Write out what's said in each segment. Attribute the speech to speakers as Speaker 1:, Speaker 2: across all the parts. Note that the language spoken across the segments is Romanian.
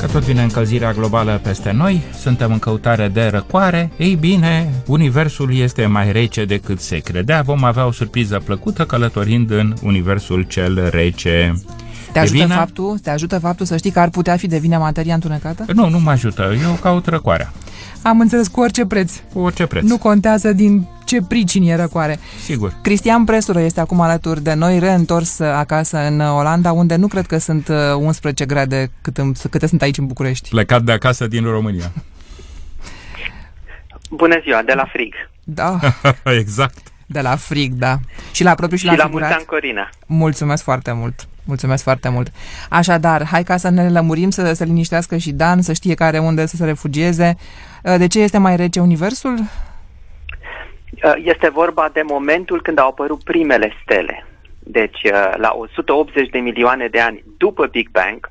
Speaker 1: Că tot vine încălzirea globală peste noi, suntem în căutare de răcoare, ei bine, universul este mai rece decât se credea, vom avea o surpriză plăcută călătorind în universul cel rece.
Speaker 2: Te ajută,
Speaker 1: Devina?
Speaker 2: faptul, te ajută faptul să știi că ar putea fi de vină materia întunecată?
Speaker 1: Nu, nu mă ajută, eu caut răcoarea,
Speaker 2: Am înțeles cu orice preț.
Speaker 1: cu orice preț,
Speaker 2: Nu contează din ce pricini e răcoare.
Speaker 1: sigur.
Speaker 2: Cristian Presură este acum alături de noi, reîntors acasă în Olanda, unde nu cred că sunt uh, 11 grade cât îmi, câte sunt aici în București.
Speaker 1: Plecat de acasă din România.
Speaker 3: Bună ziua, de la frig.
Speaker 2: Da,
Speaker 1: exact.
Speaker 2: de la frig, da. Și la propriu și,
Speaker 3: Și
Speaker 2: la
Speaker 3: la mulți
Speaker 2: figurat.
Speaker 3: ani, Corina.
Speaker 2: Mulțumesc foarte mult. Mulțumesc foarte mult. Așadar, hai ca să ne lămurim, să se liniștească și Dan, să știe care unde să se refugieze. Uh, De ce este mai rece universul?
Speaker 3: Uh, Este vorba de momentul când au apărut primele stele. Deci, uh, la 180 de milioane de ani după Big Bang,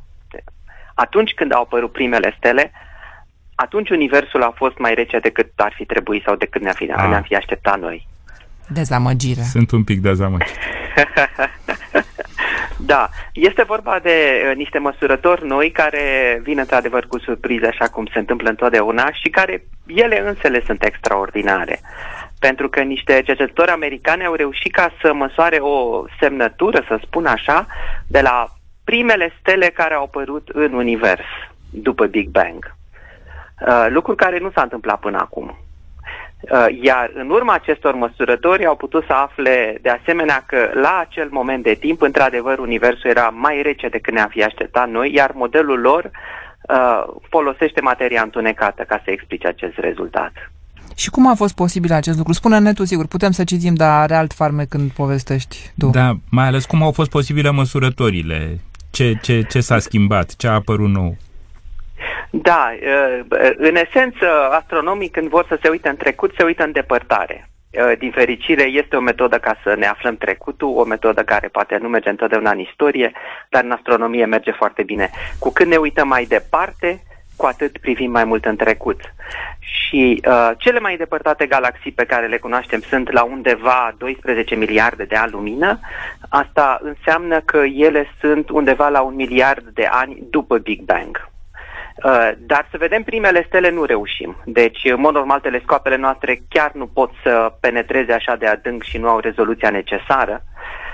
Speaker 3: atunci când au apărut primele stele, atunci universul a fost mai rece decât ar fi trebuit sau decât ne-am fi,
Speaker 1: Ah.
Speaker 3: ne-am fi așteptat noi.
Speaker 2: Dezamăgire.
Speaker 1: Sunt un pic dezamăgit.
Speaker 3: Da, este vorba de uh, niște măsurători noi care vin într-adevăr cu surprize, așa cum se întâmplă întotdeauna, și care ele însele sunt extraordinare. Pentru că niște cercetători americani au reușit ca să măsoare o semnătură, să spun așa, de la primele stele care au apărut în univers după Big Bang. Uh, lucru care nu s-a întâmplat până acum. Uh, Iar în urma acestor măsurători au putut să afle de asemenea că la acel moment de timp, într-adevăr, Universul era mai rece decât ne-am fi așteptat noi, iar modelul lor uh, folosește materia întunecată ca să explice acest rezultat.
Speaker 2: Și cum a fost posibil acest lucru? Spune-ne tu, sigur, putem să citim, dar are alt farme când povestești tu.
Speaker 1: Da, mai ales cum au fost posibile măsurătorile, ce, ce, ce s-a schimbat, ce a apărut nou.
Speaker 3: Da, uh, în esență, astronomii când vor să se uite în trecut, se uită în depărtare. Uh, Din fericire, este o metodă ca să ne aflăm trecutul, o metodă care poate nu merge întotdeauna în istorie, dar în astronomie merge foarte bine. Cu cât ne uităm mai departe, cu atât privim mai mult în trecut. Și uh, cele mai îndepărtate galaxii pe care le cunoaștem sunt la undeva 12 miliarde de ani lumină. Asta înseamnă că ele sunt undeva la un miliard de ani după Big Bang. Uh, dar să vedem primele stele nu reușim. Deci, în mod normal, telescoapele noastre chiar nu pot să penetreze așa de adânc și nu au rezoluția necesară. Uh,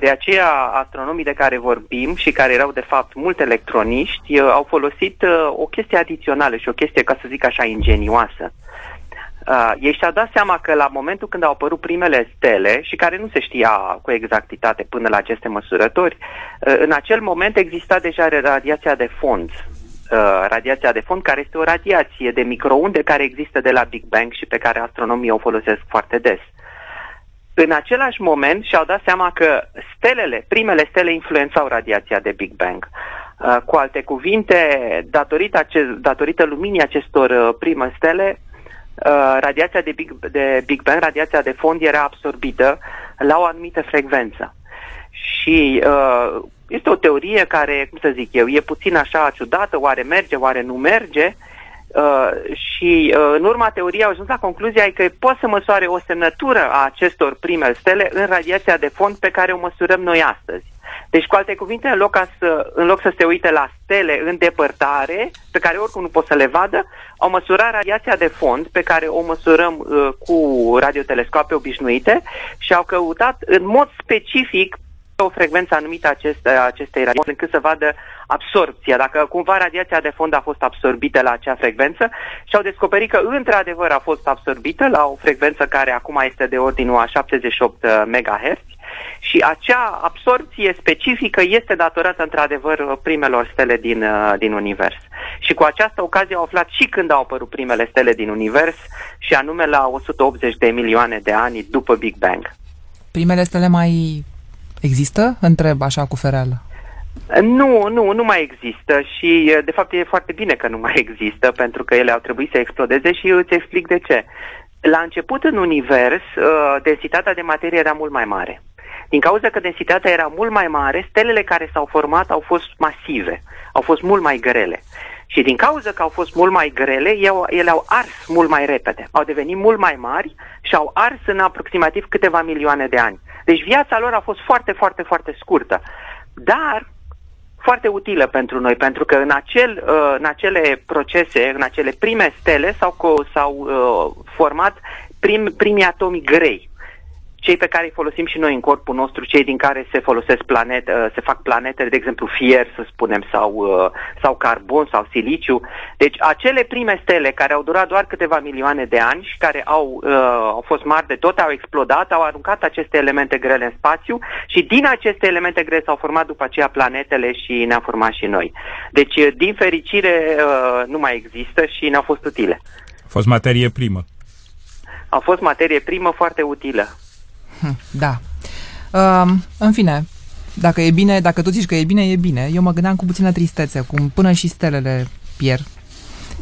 Speaker 3: De aceea, astronomii de care vorbim și care erau, de fapt, mulți electroniști, uh, au folosit uh, o chestie adițională și o chestie, ca să zic așa, ingenioasă. Uh, ei și-au dat seama că la momentul când au apărut primele stele și care nu se știa cu exactitate până la aceste măsurători, uh, în acel moment exista deja radiația de fond. Uh, radiația de fond care este o radiație de microunde care există de la Big Bang și pe care astronomii o folosesc foarte des. În același moment și-au dat seama că stelele, primele stele influențau radiația de Big Bang. Uh, cu alte cuvinte, datorită, ace- datorită luminii acestor uh, prime stele, uh, radiația de Big, de Big Bang, radiația de fond era absorbită la o anumită frecvență. Și uh, este o teorie care, cum să zic eu, e puțin așa ciudată, oare merge, oare nu merge, Uh, și uh, în urma teoriei au ajuns la concluzia că poate să măsoare o semnătură a acestor prime stele în radiația de fond pe care o măsurăm noi astăzi. Deci, cu alte cuvinte, în loc, ca să, în loc să se uite la stele în depărtare, pe care oricum nu pot să le vadă, au măsurat radiația de fond, pe care o măsurăm uh, cu radiotelescoape obișnuite, și au căutat în mod specific o frecvență anumită aceste, acestei radiații, încât să vadă absorpția, dacă cumva radiația de fond a fost absorbită la acea frecvență și au descoperit că într-adevăr a fost absorbită la o frecvență care acum este de ordinul a 78 MHz și acea absorpție specifică este datorată într-adevăr primelor stele din, uh, din univers. Și cu această ocazie au aflat și când au apărut primele stele din univers și anume la 180 de milioane de ani după Big Bang.
Speaker 2: Primele stele mai există? Întreb așa cu fereală.
Speaker 3: Nu, nu, nu mai există și de fapt e foarte bine că nu mai există pentru că ele au trebuit să explodeze și eu îți explic de ce. La început în univers, densitatea de materie era mult mai mare. Din cauza că densitatea era mult mai mare, stelele care s-au format au fost masive, au fost mult mai grele. Și din cauza că au fost mult mai grele, ele au ars mult mai repede, au devenit mult mai mari și au ars în aproximativ câteva milioane de ani. Deci viața lor a fost foarte, foarte, foarte scurtă. Dar foarte utilă pentru noi, pentru că în, acel, uh, în acele procese, în acele prime stele s-au, s-au uh, format prim, primii atomi grei cei pe care îi folosim și noi în corpul nostru, cei din care se folosesc planete, uh, se fac planetele, de exemplu fier, să spunem, sau, uh, sau carbon sau siliciu. Deci acele prime stele care au durat doar câteva milioane de ani și care au, uh, au fost mari de tot, au explodat, au aruncat aceste elemente grele în spațiu și din aceste elemente grele s-au format după aceea planetele și ne-am format și noi. Deci, din fericire, nu mai există și ne-au fost utile.
Speaker 1: A fost materie primă.
Speaker 3: A fost materie primă foarte utilă.
Speaker 2: Hm, da. Uh, în fine, dacă e bine, dacă tu zici că e bine, e bine. Eu mă gândeam cu puțină tristețe, cum până și stelele pierd,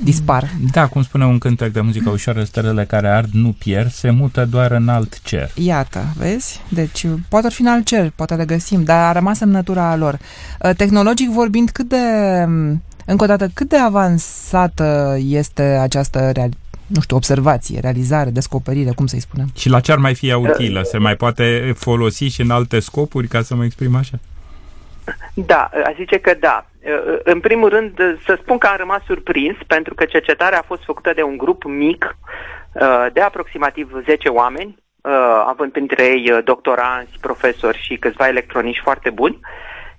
Speaker 2: dispar.
Speaker 1: Da, cum spune un cântec de muzică ușoară, stelele care ard nu pierd, se mută doar în alt cer.
Speaker 2: Iată, vezi? Deci, poate ar fi în alt cer, poate le găsim, dar a rămas semnătura lor. Uh, tehnologic vorbind, cât de, încă o dată, cât de avansată este această realitate? Nu știu, observație, realizare, descoperire, cum să-i spunem.
Speaker 1: Și la ce ar mai fi utilă? Se mai poate folosi și în alte scopuri, ca să mă exprim așa?
Speaker 3: Da, aș zice că da. În primul rând, să spun că am rămas surprins, pentru că cercetarea a fost făcută de un grup mic, de aproximativ 10 oameni, având printre ei doctoranți, profesori și câțiva electronici foarte buni,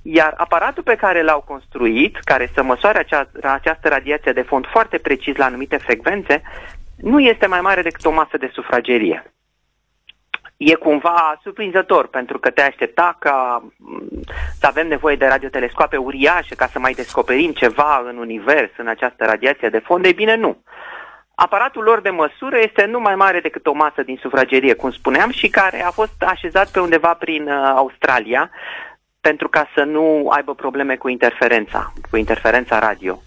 Speaker 3: iar aparatul pe care l-au construit, care să măsoare acea, această radiație de fond foarte precis la anumite frecvențe, nu este mai mare decât o masă de sufragerie. E cumva surprinzător, pentru că te aștepta ca mm, să avem nevoie de radiotelescoape uriașe ca să mai descoperim ceva în univers, în această radiație de fond. Ei bine, nu. Aparatul lor de măsură este nu mai mare decât o masă din sufragerie, cum spuneam, și care a fost așezat pe undeva prin uh, Australia, pentru ca să nu aibă probleme cu interferența, cu interferența radio.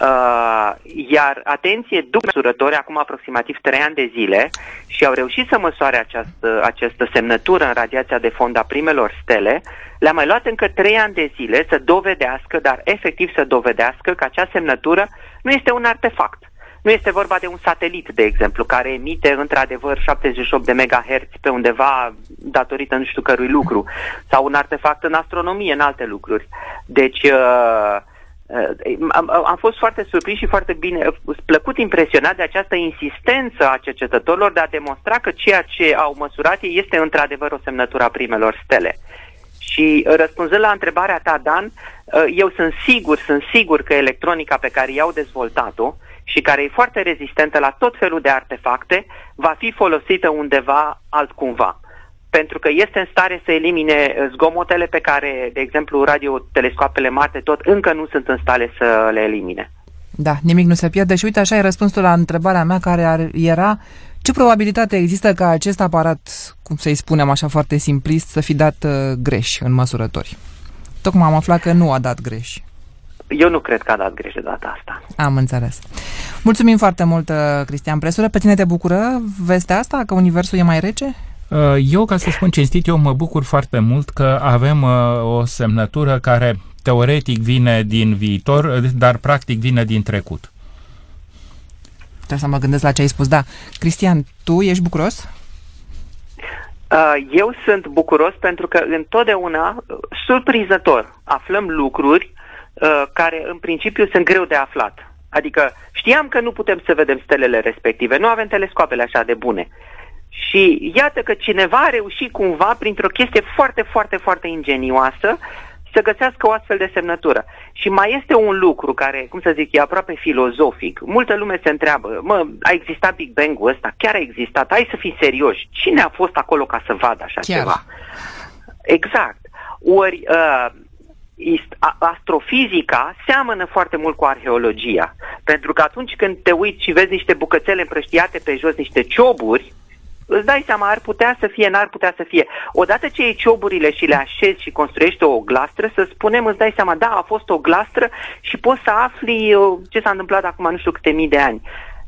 Speaker 3: Uh, iar, atenție, după măsurători, acum aproximativ 3 ani de zile, și au reușit să măsoare această, această semnătură în radiația de fond a primelor stele, le-a mai luat încă 3 ani de zile să dovedească, dar efectiv să dovedească că acea semnătură nu este un artefact. Nu este vorba de un satelit, de exemplu, care emite într-adevăr 78 de MHz pe undeva datorită nu știu cărui lucru, sau un artefact în astronomie, în alte lucruri. Deci, uh, uh, am, am fost foarte surprins și foarte bine, plăcut impresionat de această insistență a cercetătorilor de a demonstra că ceea ce au măsurat este într-adevăr o semnătură a primelor stele. Și răspunzând la întrebarea ta, Dan, uh, eu sunt sigur, sunt sigur că electronica pe care i-au dezvoltat-o și care e foarte rezistentă la tot felul de artefacte, va fi folosită undeva altcumva pentru că este în stare să elimine zgomotele pe care, de exemplu, radiotelescoapele mari de tot încă nu sunt în stare să le elimine.
Speaker 2: Da, nimic nu se pierde și uite așa ai răspunsul la întrebarea mea care era ce probabilitate există ca acest aparat, cum să-i spunem așa foarte simplist, să fi dat uh, greș în măsurători? Tocmai am aflat că nu a dat greș.
Speaker 3: Eu nu cred că a dat greș de data asta.
Speaker 2: Am înțeles. Mulțumim foarte mult, uh, Cristian Presură. Pe tine te bucură vestea asta, că universul e mai rece?
Speaker 1: Uh, eu, ca să spun cinstit, eu mă bucur foarte mult că avem uh, o semnătură care teoretic vine din viitor, dar practic vine din trecut.
Speaker 2: Trebuie să mă gândesc la ce ai spus. Da. Cristian, tu ești bucuros?
Speaker 3: Eu sunt bucuros pentru că întotdeauna, surprinzător, aflăm lucruri Uh, care în principiu sunt greu de aflat. Adică știam că nu putem să vedem stelele respective, nu avem telescoapele așa de bune. Și iată că cineva a reușit cumva, printr-o chestie foarte, foarte, foarte ingenioasă, să găsească o astfel de semnătură. Și mai este un lucru care, cum să zic, e aproape filozofic. Multă lume se întreabă, mă, a existat Big Bang-ul ăsta? Chiar a existat? Hai să fim serioși. Cine a fost acolo ca să vadă așa Chiar. ceva? Exact. Ori uh, astrofizica seamănă foarte mult cu arheologia. Pentru că atunci când te uiți și vezi niște bucățele împrăștiate pe jos, niște cioburi, îți dai seama, ar putea să fie, n-ar putea să fie. Odată ce iei cioburile și le așezi și construiești o glastră, să spunem, îți dai seama, da, a fost o glastră și poți să afli uh, ce s-a întâmplat acum nu știu câte mii de ani.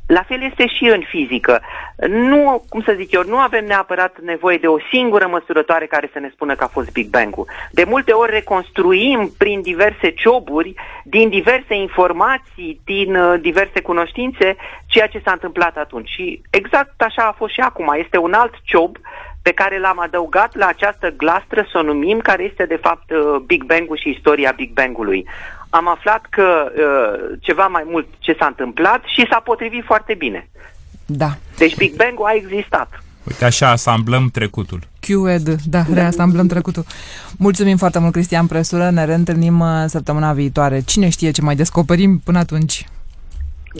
Speaker 3: La fel este și în fizică. Nu, cum să zic eu, nu avem neapărat nevoie de o singură măsurătoare care să ne spună că a fost Big Bang-ul. De multe ori reconstruim prin diverse cioburi, din diverse informații, din uh, diverse cunoștințe, ceea ce s-a întâmplat atunci. Și exact așa a fost și acum. Este un alt ciob pe care l-am adăugat la această glastră, să o numim, care este de fapt uh, Big Bang-ul și istoria Big Bang-ului. Am aflat că uh, ceva mai mult ce s-a întâmplat și s-a potrivit foarte bine.
Speaker 2: Da.
Speaker 3: Deci Big Bang-ul a existat.
Speaker 1: Uite, așa asamblăm trecutul.
Speaker 2: QED, da, reasamblăm trecutul. Mulțumim foarte mult, Cristian Presură, ne reîntâlnim uh, săptămâna viitoare. Cine știe ce mai descoperim până atunci?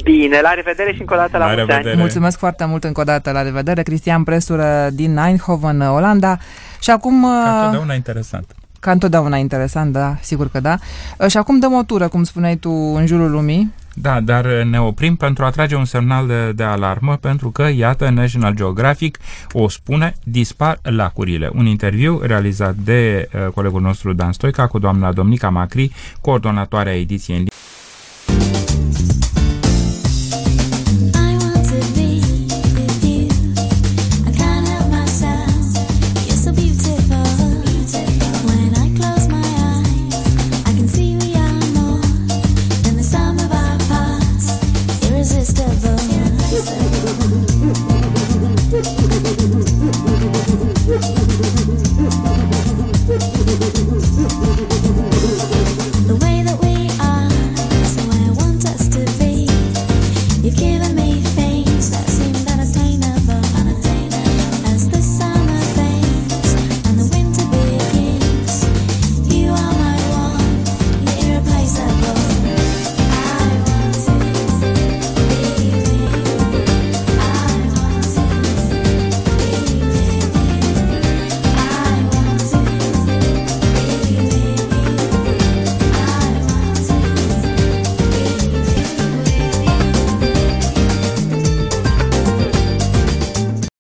Speaker 3: Bine, la revedere și încă o dată la,
Speaker 1: La
Speaker 3: mulți ani.
Speaker 1: revedere.
Speaker 2: Mulțumesc foarte mult încă o dată, la revedere. Cristian Presură din Eindhoven, Olanda. Și acum...
Speaker 1: Ca
Speaker 2: uh,
Speaker 1: întotdeauna interesant.
Speaker 2: Ca întotdeauna interesant, da, sigur că da. Uh, Și acum dăm o tură, cum spuneai tu, în jurul lumii.
Speaker 1: Da, dar ne oprim pentru a trage un semnal de, de alarmă, pentru că, iată, National Geographic o spune, dispar lacurile. Un interviu realizat de uh, colegul nostru Dan Stoica cu doamna Domnica Macri, coordonatoarea ediției în